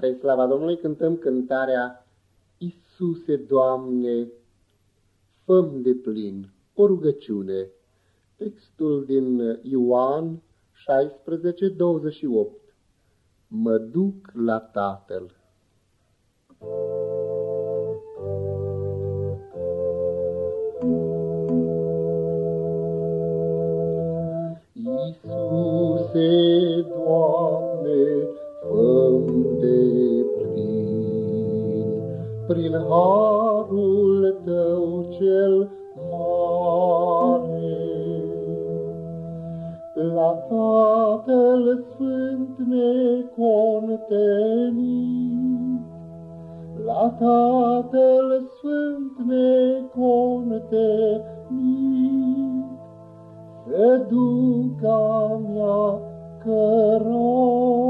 Spre slava Domnului cântăm cântarea Iisuse, Doamne, făm de plin, o rugăciune. Textul din Ioan 16, 28. Mă duc la Tatăl. Iisuse, Doamne, prin harul tău cel mare. La Tatăl Sfânt necontenit, la Tatăl Sfânt necontenit, se duca mea cărare.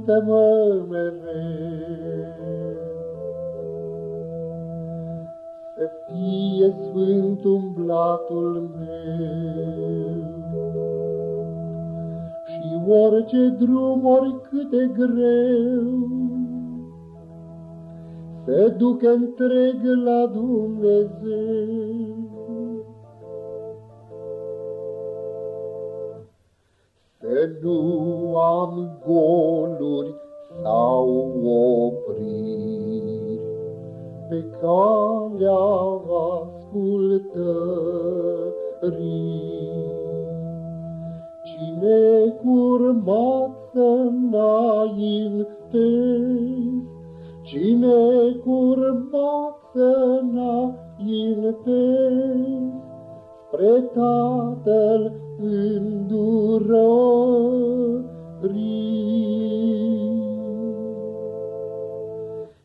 Ajută-mă mereu. Să fie sfânt umblatul meu și orice drum, oricât de greu, să duc întreg la Dumnezeu. Că nu am goluri sau opriri pe calea ascultării. Cine curmat să înaintezi, Cine curmat să înaintezi, spre Tatăl îndurării.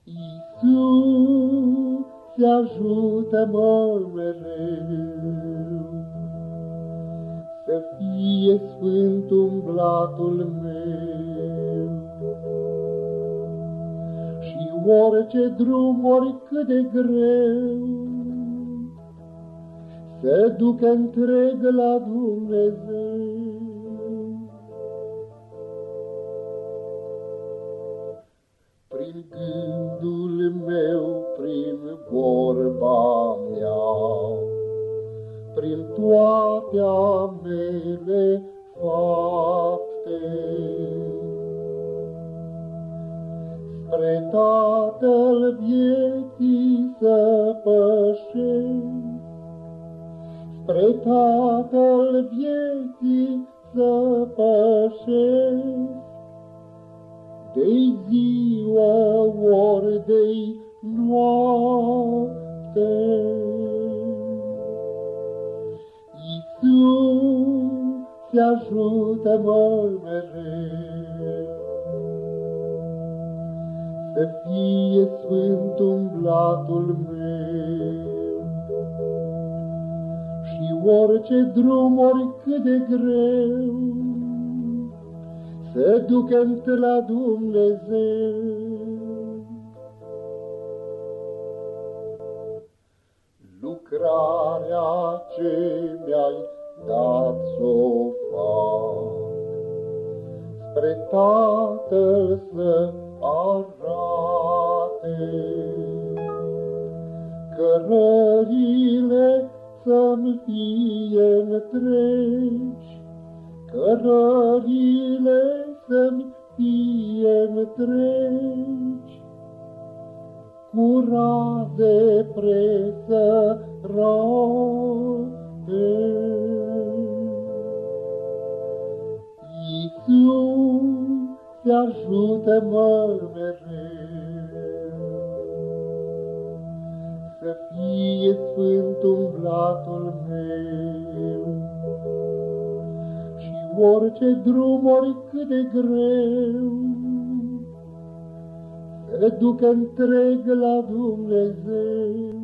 Iisus, ajută-mă mereu, să fie sfânt umblatul meu. Și orice drum, oricât de greu, se duc întreg la Dumnezeu. Prin gândul meu, prin vorba mea, prin toate mele fapte, spre Tatăl vieții să pășesc, spre Tatăl vieții să pășesc. De-i ziua ori de noapte. Iisus, ajută-mă mereu, Să fie sfânt umblatul meu orice drum, oricât de greu, se duc la Dumnezeu. Lucrarea ce mi-ai dat s-o fac, spre Tatăl să arate cărările să-mi fie întregi, cărările să-mi fie întregi, curate presă rote. Iisus, ajută-mă să fie sfânt umblatul meu. Și orice drum, oricât de greu, să duc întreg la Dumnezeu.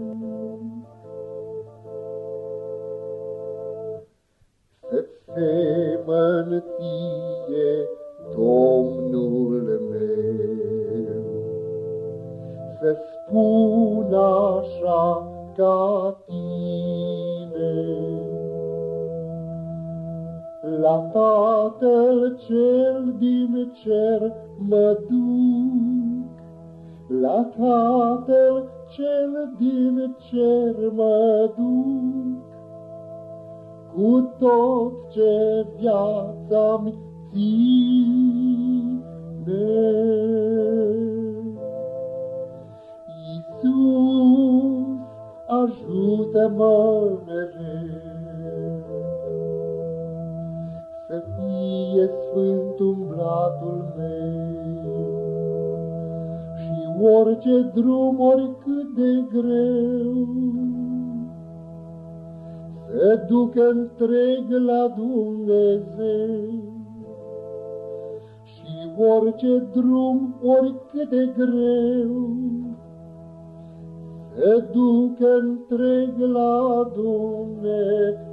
Să-ți semăn ție, Domnul La Tatăl cel din cer mă duc, La Tatăl cel din cer mă duc, Cu tot ce viața-mi ține. Iisus, ajută-mă umblatul meu, Și orice drum, oricât de greu, Să duc întreg la Dumnezeu orice drum, oricât de greu, se duc întreg la Dumnezeu.